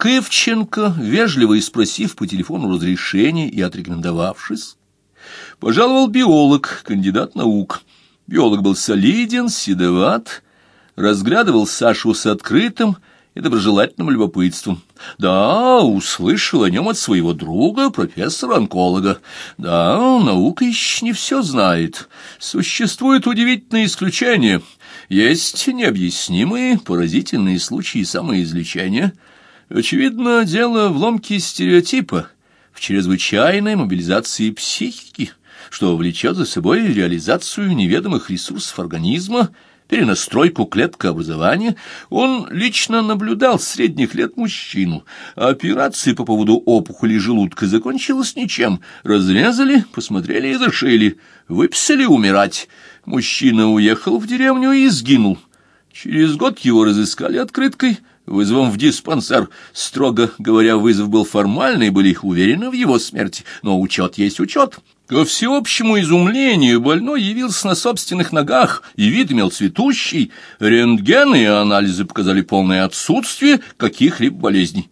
к Ивченко, вежливо и спросив по телефону разрешения и отрекомендовавшись, пожаловал биолог, кандидат наук. Биолог был солиден, седоват, разглядывал Сашу с открытым и доброжелательным любопытством. Да, услышал о нем от своего друга, профессора-онколога. Да, наука еще не все знает. Существуют удивительные исключения. Есть необъяснимые, поразительные случаи самоизлечения. Очевидно, дело в ломке стереотипа, в чрезвычайной мобилизации психики, что влечет за собой реализацию неведомых ресурсов организма, перенастройку клеткообразования, он лично наблюдал средних лет мужчину. Операция по поводу опухоли желудка закончилась ничем. Разрезали, посмотрели и зашили. Выписали умирать. Мужчина уехал в деревню и сгинул. Через год его разыскали открыткой, вызовом в диспансер. Строго говоря, вызов был формальный, были уверены в его смерти, но учет есть учет. Ко всеобщему изумлению больной явился на собственных ногах, и вид имел цветущий. Рентгены и анализы показали полное отсутствие каких-либо болезней.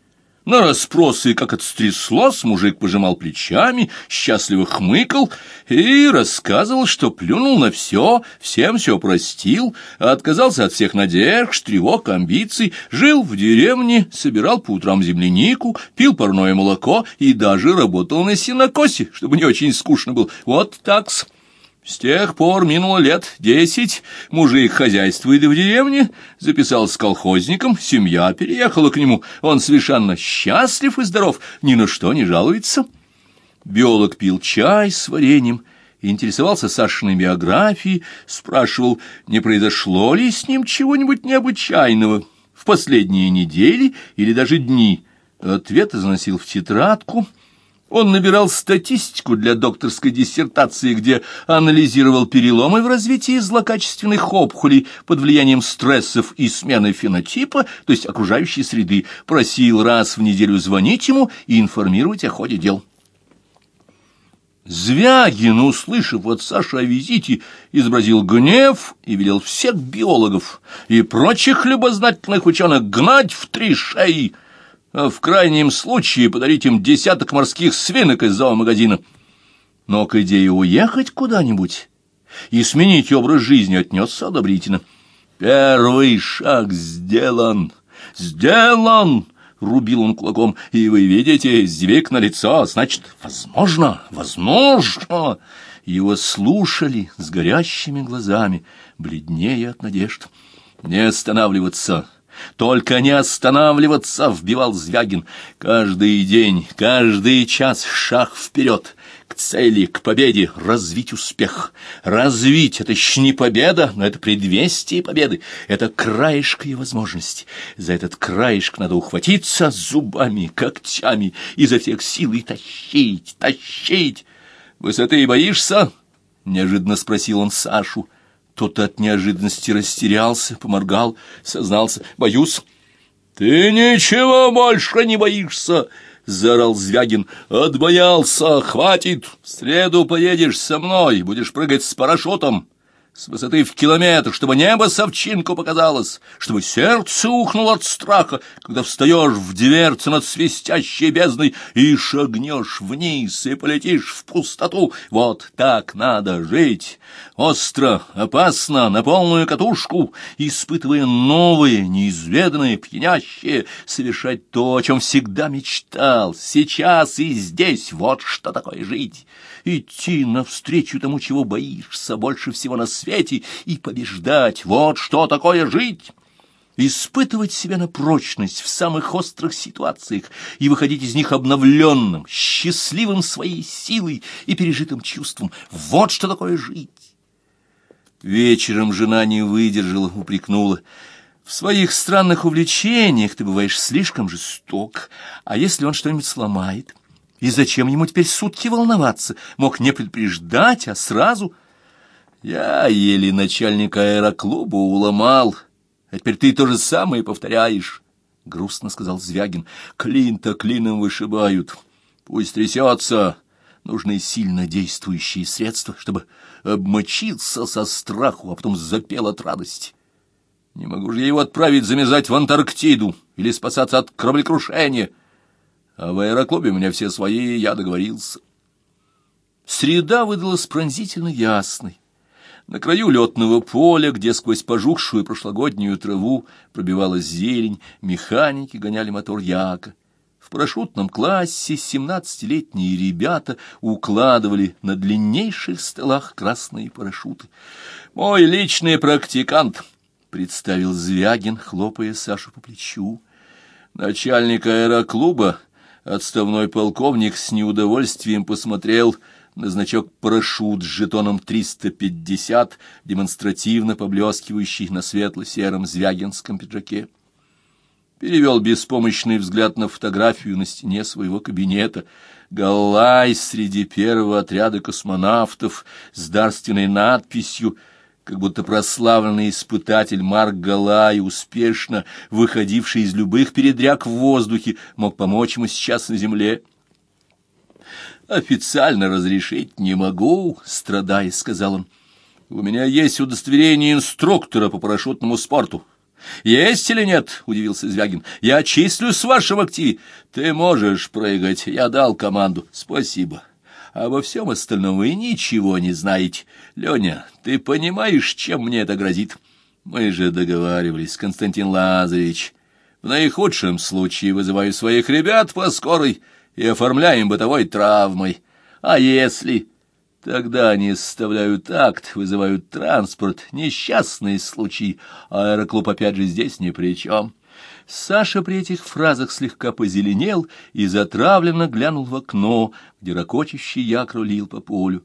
На расспросы, как это стряслось, мужик пожимал плечами, счастливо хмыкал и рассказывал, что плюнул на все, всем все простил, отказался от всех надежд, тревог, амбиций, жил в деревне, собирал по утрам землянику, пил парное молоко и даже работал на синокосе, чтобы не очень скучно было. Вот так-с. С тех пор минуло лет десять, мужик хозяйствует в деревне, записался с колхозником, семья переехала к нему, он совершенно счастлив и здоров, ни на что не жалуется. Биолог пил чай с вареньем, интересовался Сашиной биографией, спрашивал, не произошло ли с ним чего-нибудь необычайного в последние недели или даже дни. Ответы заносил в тетрадку — он набирал статистику для докторской диссертации, где анализировал переломы в развитии злокачественных опухолей под влиянием стрессов и смены фенотипа, то есть окружающей среды, просил раз в неделю звонить ему и информировать о ходе дел. Звягин, услышав от Саши о визите, изобразил гнев и велел всех биологов и прочих любознательных ученых гнать в три шеи, а в крайнем случае подарить им десяток морских свинок из зоомагазина. Но к идее уехать куда-нибудь и сменить образ жизни отнесся одобрительно. «Первый шаг сделан! Сделан!» — рубил он кулаком. «И вы видите, сдвиг на лицо, значит, возможно, возможно!» Его слушали с горящими глазами, бледнее от надежд. «Не останавливаться!» Только не останавливаться, — вбивал Звягин. Каждый день, каждый час шаг вперед, к цели, к победе, развить успех. Развить — это еще не победа, но это предвестие победы. Это краешка и возможности. За этот краешек надо ухватиться зубами, когтями, изо всех сил и тащить, тащить. «Высоты боишься?» — неожиданно спросил он Сашу. Тот от неожиданности растерялся, поморгал, сознался. «Боюсь». «Ты ничего больше не боишься!» — заорал Звягин. «Отбоялся! Хватит! В среду поедешь со мной, будешь прыгать с парашютом!» С высоты в километр, чтобы небо совчинку показалось, чтобы сердце ухнуло от страха, когда встаешь в дверцу над свистящей бездной и шагнешь вниз и полетишь в пустоту. Вот так надо жить. Остро, опасно, на полную катушку, испытывая новые, неизведанные, пьянящие, совершать то, о чем всегда мечтал, сейчас и здесь. Вот что такое жить идти навстречу тому, чего боишься больше всего на свете, и побеждать. Вот что такое жить! Испытывать себя на прочность в самых острых ситуациях и выходить из них обновленным, счастливым своей силой и пережитым чувством. Вот что такое жить! Вечером жена не выдержала, упрекнула. В своих странных увлечениях ты бываешь слишком жесток, а если он что-нибудь сломает? И зачем ему теперь сутки волноваться? Мог не предупреждать, а сразу... Я еле начальника аэроклуба уломал. А теперь ты то же самое повторяешь, — грустно сказал Звягин. Клин-то клином вышибают. Пусть трясется. Нужны сильно действующие средства, чтобы обмочиться со страху, а потом запел от радости. Не могу же я его отправить замерзать в Антарктиду или спасаться от кораблекрушения. А в аэроклубе у меня все свои, я договорился. Среда выдалась пронзительно ясной. На краю летного поля, где сквозь пожухшую прошлогоднюю траву пробивалась зелень, механики гоняли мотор яка. В парашютном классе семнадцатилетние ребята укладывали на длиннейших столах красные парашюты. «Мой личный практикант», — представил Звягин, хлопая Сашу по плечу. Начальник аэроклуба, отставной полковник, с неудовольствием посмотрел — на значок парашют с жетоном 350, демонстративно поблескивающий на светло-сером звягинском пиджаке. Перевел беспомощный взгляд на фотографию на стене своего кабинета. Галай среди первого отряда космонавтов с дарственной надписью как будто прославленный испытатель Марк Галай, успешно выходивший из любых передряг в воздухе, мог помочь ему сейчас на земле. «Официально разрешить не могу», — страдая, сказал он. «У меня есть удостоверение инструктора по парашютному спорту». «Есть или нет?» — удивился Звягин. «Я числюсь в вашем активе. Ты можешь прыгать. Я дал команду. Спасибо. Обо всем остальном вы ничего не знаете. Леня, ты понимаешь, чем мне это грозит? Мы же договаривались, Константин Лазаревич. В наихудшем случае вызываю своих ребят по скорой и оформляем бытовой травмой. А если... Тогда они составляют акт, вызывают транспорт, несчастные случаи, а аэроклуб опять же здесь ни при чем. Саша при этих фразах слегка позеленел и затравленно глянул в окно, где ракочущий як рулил по полю.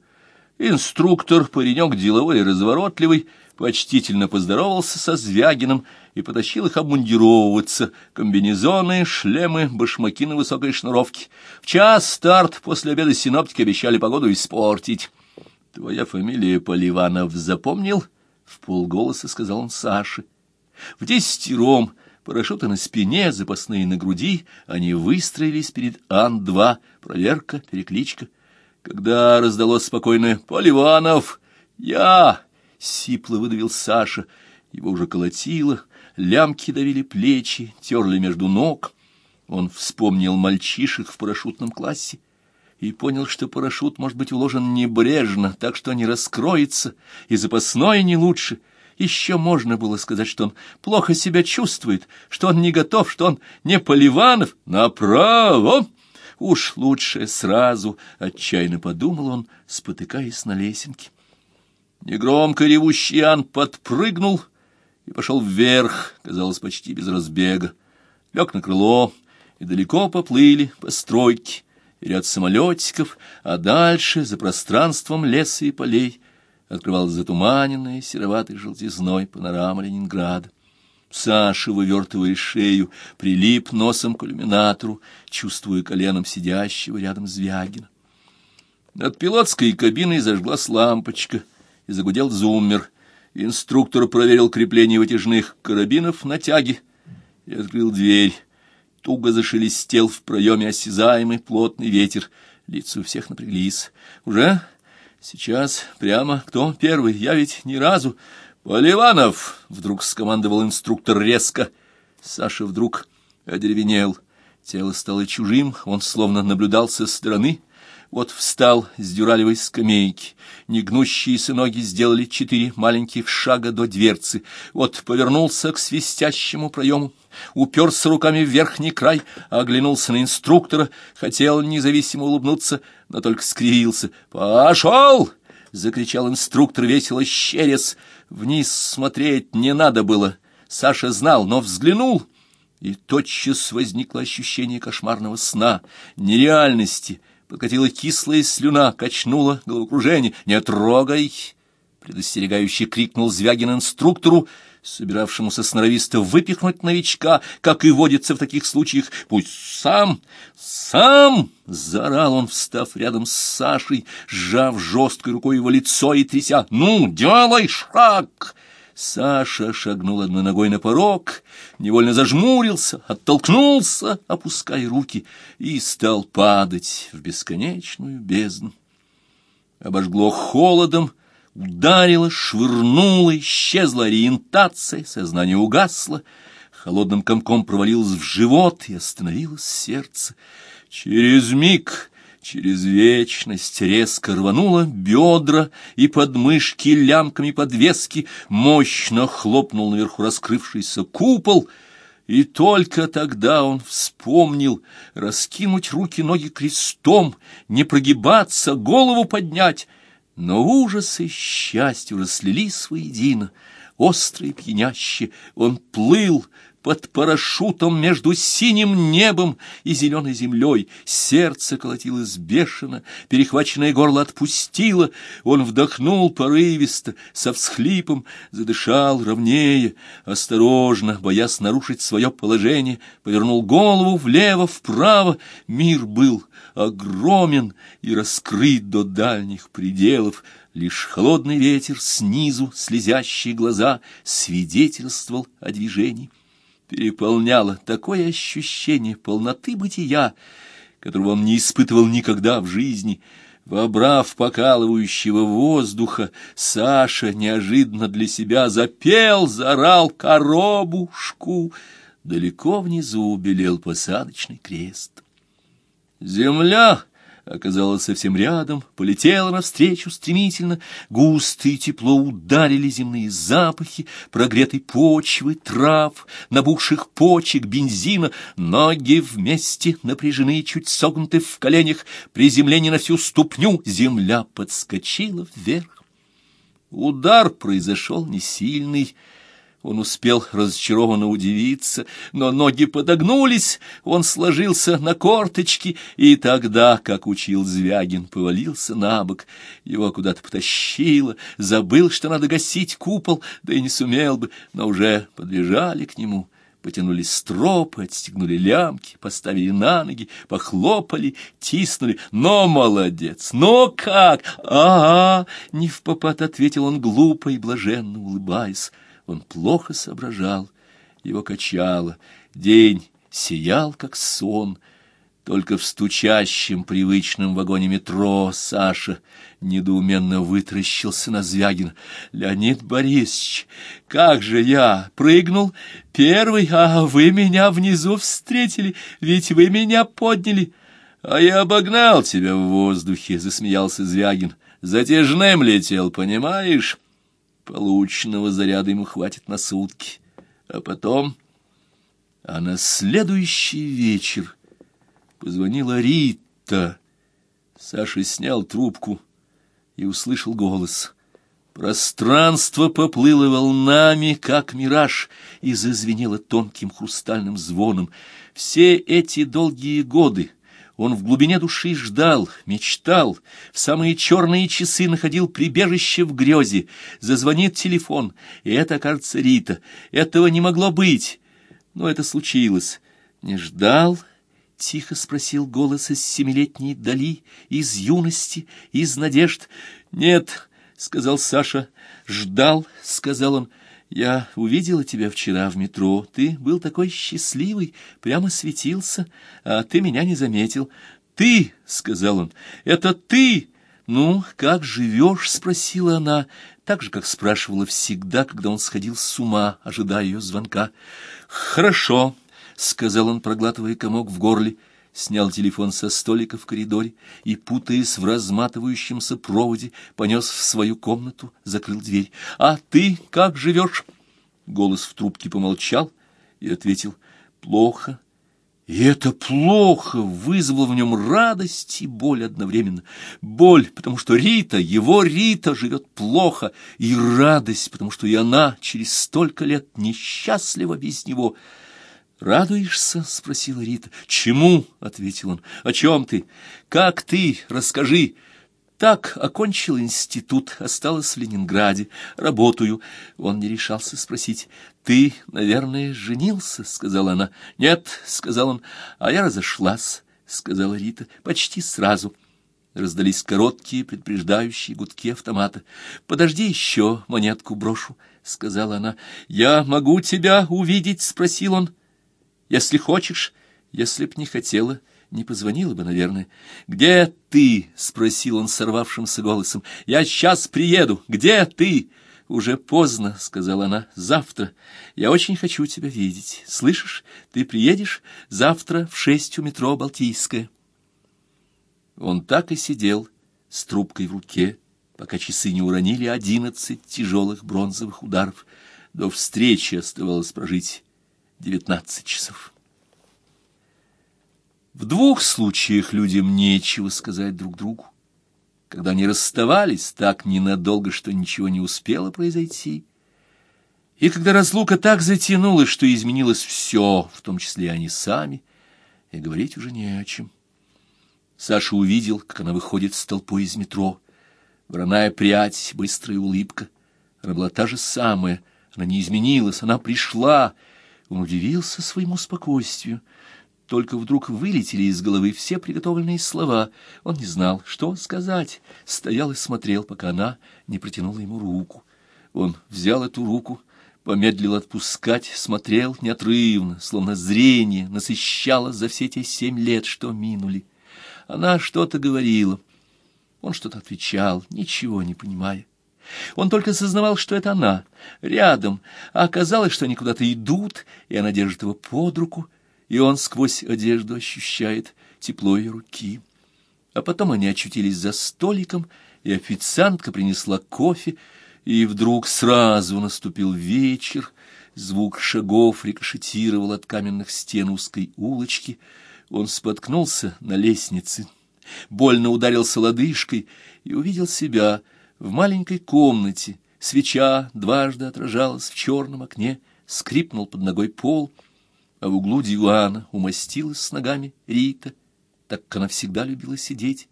Инструктор, паренек деловой и разворотливый, почтительно поздоровался со Звягиным и потащил их обмундировываться. Комбинезоны, шлемы, башмаки на высокой шнуровке. В час старт, после обеда синоптики обещали погоду испортить. — Твоя фамилия Поливанов запомнил? — в полголоса сказал он Саше. В десятером, парашюты на спине, запасные на груди, они выстроились перед Ан-2, проверка, перекличка. Когда раздалось спокойное «Поливанов!» «Я!» — сипло выдавил Саша. Его уже колотило, лямки давили плечи, терли между ног. Он вспомнил мальчишек в парашютном классе и понял, что парашют может быть уложен небрежно, так что не раскроется, и запасной не лучше. Еще можно было сказать, что он плохо себя чувствует, что он не готов, что он не Поливанов. Направо! Уж лучше сразу, — отчаянно подумал он, спотыкаясь на лесенке. Негромко ревущий Ан подпрыгнул — и пошел вверх, казалось, почти без разбега. Лег на крыло, и далеко поплыли постройки, ряд самолетиков, а дальше, за пространством леса и полей, открывалась затуманенная сероватой желтизной панорама Ленинграда. Саша, вывертывая шею, прилип носом к иллюминатору, чувствуя коленом сидящего рядом Звягина. Над пилотской кабиной зажглась лампочка, и загудел зуммер. Инструктор проверил крепление вытяжных карабинов на тяге и открыл дверь. Туго зашелестел в проеме осязаемый плотный ветер. Лица у всех напряглись. «Уже? Сейчас? Прямо? Кто первый? Я ведь ни разу...» «Поливанов!» — вдруг скомандовал инструктор резко. Саша вдруг одеревенел. Тело стало чужим, он словно наблюдал со стороны — вот встал с дюралевой скамейки. Негнущиеся ноги сделали четыре маленьких шага до дверцы. Вот повернулся к свистящему проему, уперся руками в верхний край, оглянулся на инструктора, хотел независимо улыбнуться, но только скривился. «Пошел!» — закричал инструктор весело щерец. Вниз смотреть не надо было. Саша знал, но взглянул — и тотчас возникло ощущение кошмарного сна, нереальности — Покатила кислая слюна, качнула головокружение. «Не трогай!» — предостерегающе крикнул Звягин инструктору, собиравшемуся сноровисто выпихнуть новичка, как и водится в таких случаях. «Пусть сам, сам!» — заорал он, встав рядом с Сашей, сжав жесткой рукой его лицо и тряся. «Ну, делай шаг!» Саша шагнул одной ногой на порог, невольно зажмурился, оттолкнулся, опуская руки, и стал падать в бесконечную бездну. Обожгло холодом, Ударила, швырнула, исчезла ориентация, сознание угасло, холодным комком провалилось в живот и остановилось сердце. Через миг Через вечность резко рвануло бедра и подмышки лямками подвески, мощно хлопнул наверху раскрывшийся купол, и только тогда он вспомнил раскинуть руки-ноги крестом, не прогибаться, голову поднять, но ужас и счастье уже слились воедино, острые пьянящие, он плыл, под парашютом между синим небом и зеленой землей. Сердце колотилось бешено, перехваченное горло отпустило. Он вдохнул порывисто, со всхлипом, задышал ровнее, осторожно, боясь нарушить свое положение, повернул голову влево-вправо. Мир был огромен и раскрыт до дальних пределов. Лишь холодный ветер снизу, слезящие глаза, свидетельствовал о движении переполняло такое ощущение полноты бытия, которого он не испытывал никогда в жизни. Вобрав покалывающего воздуха, Саша неожиданно для себя запел, зарал коробушку. Далеко внизу белел посадочный крест. Земля оказалась совсем рядом, полетела навстречу стремительно, густые тепло ударили земные запахи, прогретой почвы, трав, набухших почек, бензина, ноги вместе напряжены, чуть согнуты в коленях, приземление на всю ступню, земля подскочила вверх. Удар произошел не сильный, он успел разочарованно удивиться, но ноги подогнулись, он сложился на корточки, и тогда, как учил Звягин, повалился на бок. Его куда-то потащило, забыл, что надо гасить купол, да и не сумел бы, но уже подбежали к нему. Потянули стропы, отстегнули лямки, поставили на ноги, похлопали, тиснули. Но молодец! Но как? А-а! Не в попад ответил он глупо и блаженно улыбаясь. Он плохо соображал, его качало, день сиял, как сон. Только в стучащем привычном вагоне метро Саша недоуменно вытращился на Звягина. «Леонид Борисович, как же я прыгнул первый, а вы меня внизу встретили, ведь вы меня подняли». «А я обогнал тебя в воздухе», — засмеялся Звягин. «Затяжным летел, понимаешь?» Полученного заряда ему хватит на сутки. А потом... А на следующий вечер позвонила Рита. Саша снял трубку и услышал голос. Пространство поплыло волнами, как мираж, и зазвенело тонким хрустальным звоном. Все эти долгие годы он в глубине души ждал, мечтал, в самые черные часы находил прибежище в грезе. Зазвонит телефон, и это, кажется, Рита. Этого не могло быть, но это случилось. Не ждал, — тихо спросил голос из семилетней дали, из юности, из надежд. — Нет, — сказал Саша. — Ждал, — сказал он. — я увидела тебя вчера в метро. Ты был такой счастливый, прямо светился, а ты меня не заметил. Ты, — сказал он, — это ты! Ну, как живешь? — спросила она, так же, как спрашивала всегда, когда он сходил с ума, ожидая ее звонка. Хорошо, — сказал он, проглатывая комок в горле, — снял телефон со столика в коридоре и, путаясь в разматывающемся проводе, понес в свою комнату, закрыл дверь. «А ты как живешь?» Голос в трубке помолчал и ответил «Плохо». И это плохо вызвало в нем радость и боль одновременно. Боль, потому что Рита, его Рита, живет плохо, и радость, потому что и она через столько лет несчастлива без него — «Радуешься?» — спросила Рита. «Чему?» — ответил он. «О чем ты? Как ты? Расскажи». «Так, окончил институт, осталась в Ленинграде, работаю». Он не решался спросить. «Ты, наверное, женился?» — сказала она. «Нет», — сказал он, — «а я разошлась», — сказала Рита, — «почти сразу». Раздались короткие предупреждающие гудки автомата. «Подожди еще, монетку брошу», — сказала она. «Я могу тебя увидеть?» — спросил он. Если хочешь, если б не хотела, не позвонила бы, наверное. «Где ты?» — спросил он сорвавшимся голосом. «Я сейчас приеду. Где ты?» «Уже поздно», — сказала она. «Завтра. Я очень хочу тебя видеть. Слышишь? Ты приедешь завтра в шесть у метро «Балтийское». Он так и сидел с трубкой в руке, пока часы не уронили одиннадцать тяжелых бронзовых ударов. До встречи оставалось прожить девятнадцать часов. В двух случаях людям нечего сказать друг другу. Когда они расставались так ненадолго, что ничего не успело произойти, и когда разлука так затянулась, что изменилось все, в том числе они сами, и говорить уже не о чем. Саша увидел, как она выходит с толпой из метро. Вороная прядь, быстрая улыбка. Она была та же самая, она не изменилась, она пришла. Он удивился своему спокойствию. Только вдруг вылетели из головы все приготовленные слова. Он не знал, что сказать. Стоял и смотрел, пока она не протянула ему руку. Он взял эту руку, помедлил отпускать, смотрел неотрывно, словно зрение насыщало за все те семь лет, что минули. Она что-то говорила. Он что-то отвечал, ничего не понимая. Он только сознавал, что это она, рядом, а оказалось, что они куда-то идут, и она держит его под руку, и он сквозь одежду ощущает тепло ее руки. А потом они очутились за столиком, и официантка принесла кофе, и вдруг сразу наступил вечер, звук шагов рикошетировал от каменных стен узкой улочки, он споткнулся на лестнице, больно ударился лодыжкой и увидел себя в маленькой комнате. Свеча дважды отражалась в черном окне, скрипнул под ногой пол — а в углу дивана умостилась с ногами Рита, так как она всегда любила сидеть.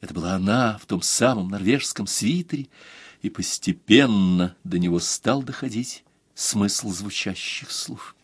Это была она в том самом норвежском свитере, и постепенно до него стал доходить смысл звучащих слов.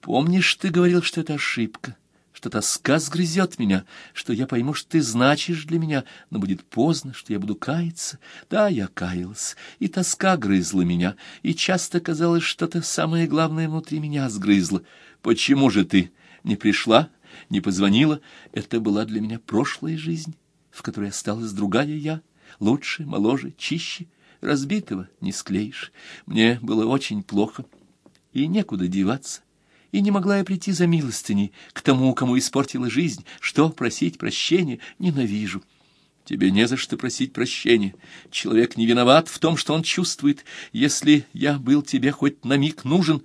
«Помнишь, ты говорил, что это ошибка?» Что тоска сгрызет меня, что я пойму, что ты значишь для меня, но будет поздно, что я буду каяться. Да, я каялась, и тоска грызла меня, и часто казалось, что-то самое главное внутри меня сгрызло. Почему же ты не пришла, не позвонила? Это была для меня прошлая жизнь, в которой осталась другая я, лучше, моложе, чище. Разбитого не склеишь. Мне было очень плохо, и некуда деваться и не могла я прийти за милостыней к тому, кому испортила жизнь. Что просить прощения? Ненавижу. Тебе не за что просить прощения. Человек не виноват в том, что он чувствует. Если я был тебе хоть на миг нужен,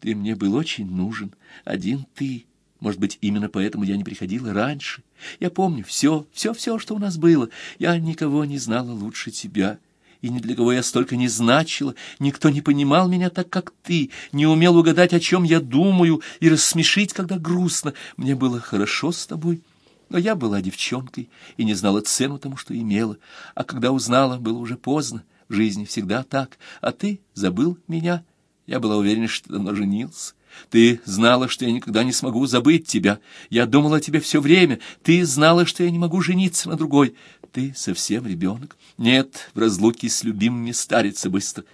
ты мне был очень нужен. Один ты. Может быть, именно поэтому я не приходила раньше. Я помню все, все-все, что у нас было. Я никого не знала лучше тебя и ни для кого я столько не значила, никто не понимал меня так, как ты, не умел угадать, о чем я думаю, и рассмешить, когда грустно. Мне было хорошо с тобой, но я была девчонкой и не знала цену тому, что имела, а когда узнала, было уже поздно. В жизни всегда так, а ты забыл меня. Я была уверена, что давно женился. Ты знала, что я никогда не смогу забыть тебя. Я думала о тебе все время. Ты знала, что я не могу жениться на другой ты совсем ребенок. Нет, в разлуке с любимыми старится быстро.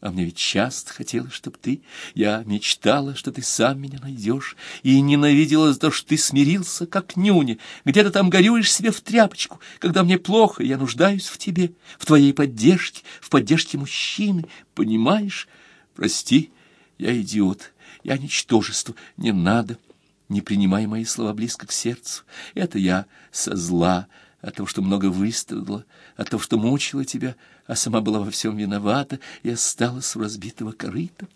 А мне ведь часто хотелось, чтобы ты... Я мечтала, что ты сам меня найдешь, и ненавидела за то, что ты смирился, как нюня. Где-то там горюешь себе в тряпочку, когда мне плохо, я нуждаюсь в тебе, в твоей поддержке, в поддержке мужчины. Понимаешь? Прости, я идиот, я ничтожество, не надо. Не принимай мои слова близко к сердцу. Это я со зла, от того, что много выстрадала, от того, что мучила тебя, а сама была во всем виновата и осталась у разбитого корыта.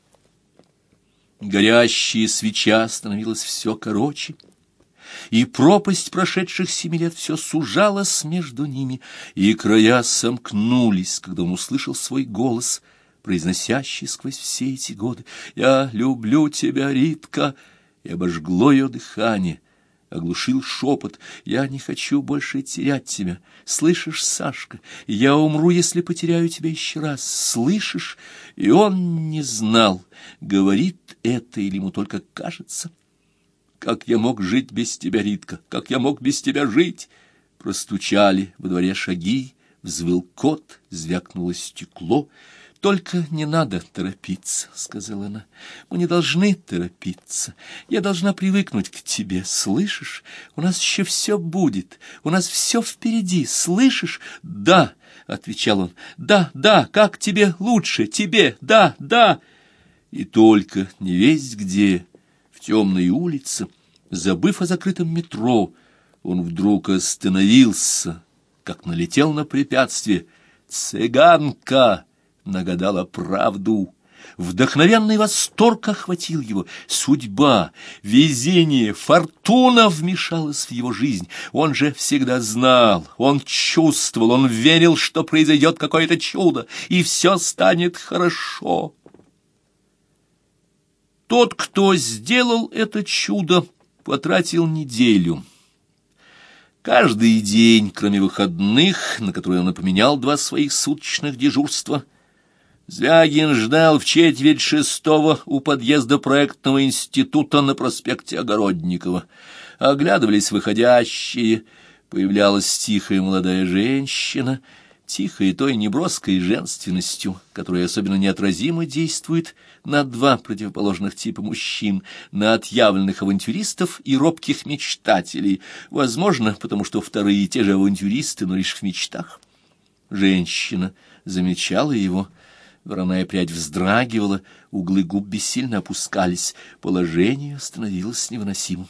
Горящая свеча становилась все короче, и пропасть прошедших семи лет все сужалась между ними, и края сомкнулись, когда он услышал свой голос, произносящий сквозь все эти годы «Я люблю тебя, Ритка!» и обожгло ее дыхание — оглушил шепот. «Я не хочу больше терять тебя. Слышишь, Сашка, я умру, если потеряю тебя еще раз. Слышишь?» И он не знал, говорит это или ему только кажется. «Как я мог жить без тебя, Ритка? Как я мог без тебя жить?» Простучали во дворе шаги, взвыл кот, звякнуло стекло. «Только не надо торопиться», — сказала она. «Мы не должны торопиться. Я должна привыкнуть к тебе, слышишь? У нас еще все будет, у нас все впереди, слышишь?» «Да», — отвечал он, — «да, да, как тебе лучше, тебе, да, да». И только не весь где, в темной улице, забыв о закрытом метро, он вдруг остановился, как налетел на препятствие. «Цыганка!» Нагадала правду. Вдохновенный восторг охватил его. Судьба, везение, фортуна вмешалась в его жизнь. Он же всегда знал, он чувствовал, он верил, что произойдет какое-то чудо, и все станет хорошо. Тот, кто сделал это чудо, потратил неделю. Каждый день, кроме выходных, на которые он поменял два своих суточных дежурства — Звягин ждал в четверть шестого у подъезда проектного института на проспекте Огородникова. Оглядывались выходящие, появлялась тихая молодая женщина, тихой той неброской женственностью, которая особенно неотразимо действует на два противоположных типа мужчин, на отъявленных авантюристов и робких мечтателей, возможно, потому что вторые те же авантюристы, но лишь в мечтах. Женщина замечала его, — Вороная прядь вздрагивала, углы губ бессильно опускались, положение становилось невыносимым.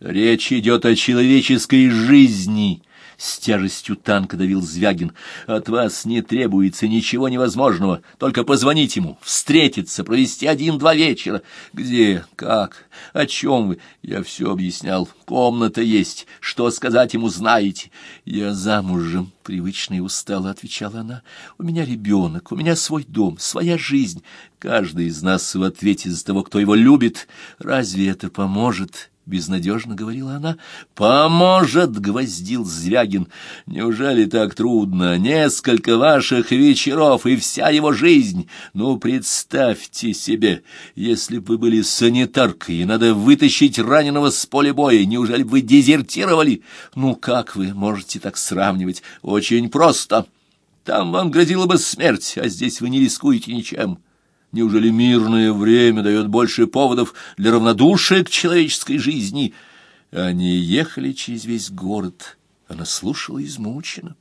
«Речь идет о человеческой жизни!» С тяжестью танка давил Звягин. «От вас не требуется ничего невозможного. Только позвонить ему, встретиться, провести один-два вечера. Где? Как? О чем вы? Я все объяснял. Комната есть. Что сказать ему знаете. Я замужем, — привычно и устало отвечала она. У меня ребенок, у меня свой дом, своя жизнь. Каждый из нас в ответе за того, кто его любит. Разве это поможет?» Безнадежно говорила она. «Поможет!» — гвоздил Звягин. «Неужели так трудно? Несколько ваших вечеров и вся его жизнь! Ну, представьте себе, если бы вы были санитаркой, и надо вытащить раненого с поля боя, неужели бы вы дезертировали? Ну, как вы можете так сравнивать? Очень просто. Там вам грозила бы смерть, а здесь вы не рискуете ничем». Неужели мирное время дает больше поводов для равнодушия к человеческой жизни? Они ехали через весь город. Она слушала измученно.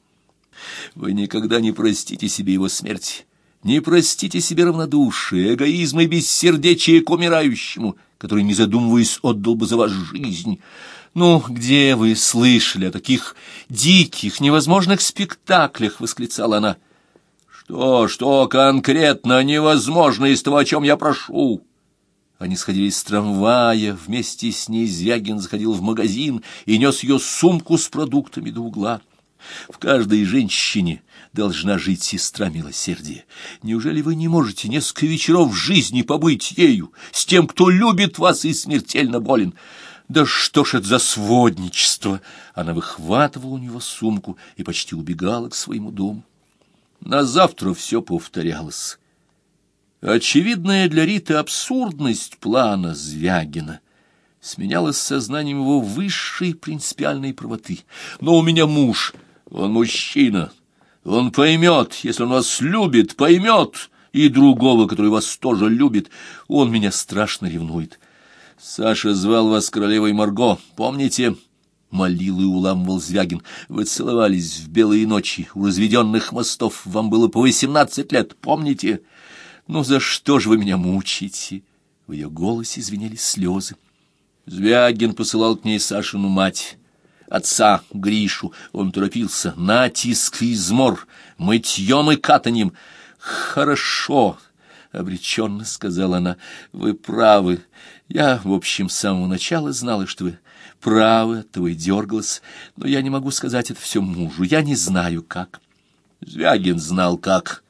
Вы никогда не простите себе его смерти. Не простите себе равнодушие, эгоизм и бессердечие к умирающему, который, не задумываясь, отдал бы за вас жизнь. «Ну, где вы слышали о таких диких, невозможных спектаклях?» — восклицала она. Что, что конкретно невозможно из того, о чем я прошу? Они сходили с трамвая, вместе с ней Звягин заходил в магазин и нес ее сумку с продуктами до угла. В каждой женщине должна жить сестра милосердия. Неужели вы не можете несколько вечеров в жизни побыть ею, с тем, кто любит вас и смертельно болен? Да что ж это за сводничество? Она выхватывала у него сумку и почти убегала к своему дому. На завтра все повторялось. Очевидная для Риты абсурдность плана Звягина сменялась сознанием его высшей принципиальной правоты. Но у меня муж, он мужчина, он поймет, если он вас любит, поймет, и другого, который вас тоже любит, он меня страшно ревнует. Саша звал вас королевой Марго, помните? — Молил и уламывал Звягин. Вы целовались в белые ночи у разведенных мостов. Вам было по восемнадцать лет, помните? Ну за что же вы меня мучаете? В ее голосе звенели слезы. Звягин посылал к ней Сашину мать, отца Гришу. Он торопился. Натиск и измор, мытьем и катаньем. Хорошо, — обреченно сказала она, — вы правы. Я, в общем, с самого начала знала, что вы правы, оттого и дергалась, но я не могу сказать это все мужу, я не знаю, как. Звягин знал, как.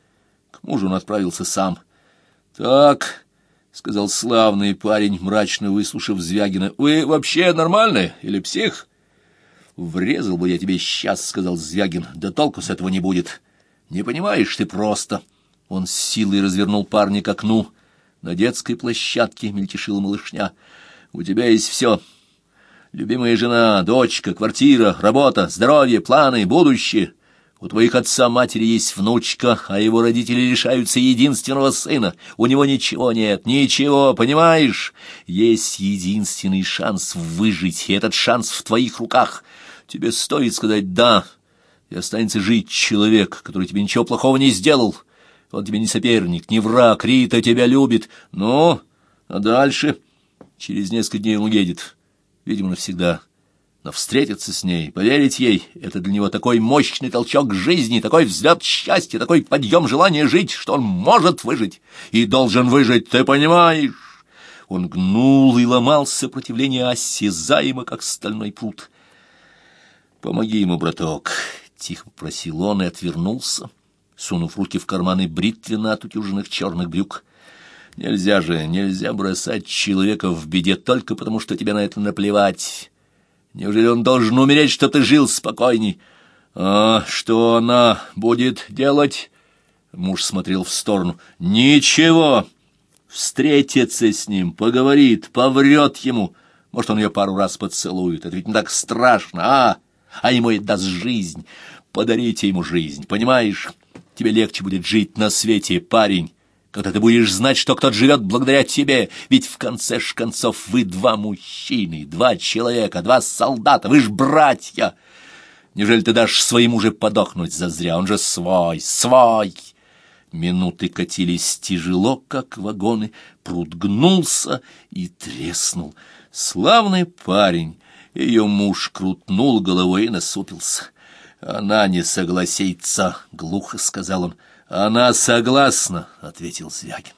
К мужу он отправился сам. — Так, — сказал славный парень, мрачно выслушав Звягина, — вы вообще нормальный или псих? — Врезал бы я тебе сейчас, — сказал Звягин, — да толку с этого не будет. Не понимаешь ты просто. Он с силой развернул парня к окну. На детской площадке мельтешила малышня. — У тебя есть все. — Любимая жена, дочка, квартира, работа, здоровье, планы, будущее. У твоих отца-матери есть внучка, а его родители лишаются единственного сына. У него ничего нет, ничего, понимаешь? Есть единственный шанс выжить, и этот шанс в твоих руках. Тебе стоит сказать «да», и останется жить человек, который тебе ничего плохого не сделал. Он тебе не соперник, не враг, Рита тебя любит. Ну, а дальше? Через несколько дней он уедет, видимо, навсегда но встретиться с ней, поверить ей — это для него такой мощный толчок жизни, такой взлет счастья, такой подъем желания жить, что он может выжить и должен выжить, ты понимаешь? Он гнул и ломал сопротивление осязаемо, как стальной пруд. «Помоги ему, браток», — тихо просил он и отвернулся, сунув руки в карманы бритвенно отутюженных черных брюк. «Нельзя же, нельзя бросать человека в беде только потому, что тебе на это наплевать». Неужели он должен умереть, что ты жил спокойней? А что она будет делать? Муж смотрел в сторону. Ничего. Встретится с ним, поговорит, поврет ему. Может, он ее пару раз поцелует. Это ведь не так страшно, а? А ему и даст жизнь. Подарите ему жизнь, понимаешь? Тебе легче будет жить на свете, парень когда ты будешь знать, что кто-то живет благодаря тебе, ведь в конце ж концов вы два мужчины, два человека, два солдата, вы ж братья. Неужели ты дашь своему же подохнуть зазря? Он же свой, свой!» Минуты катились тяжело, как вагоны, пруд гнулся и треснул. Славный парень, ее муж крутнул головой и насупился. «Она не согласится», — глухо сказал он. «Она согласна», — ответил Звягин.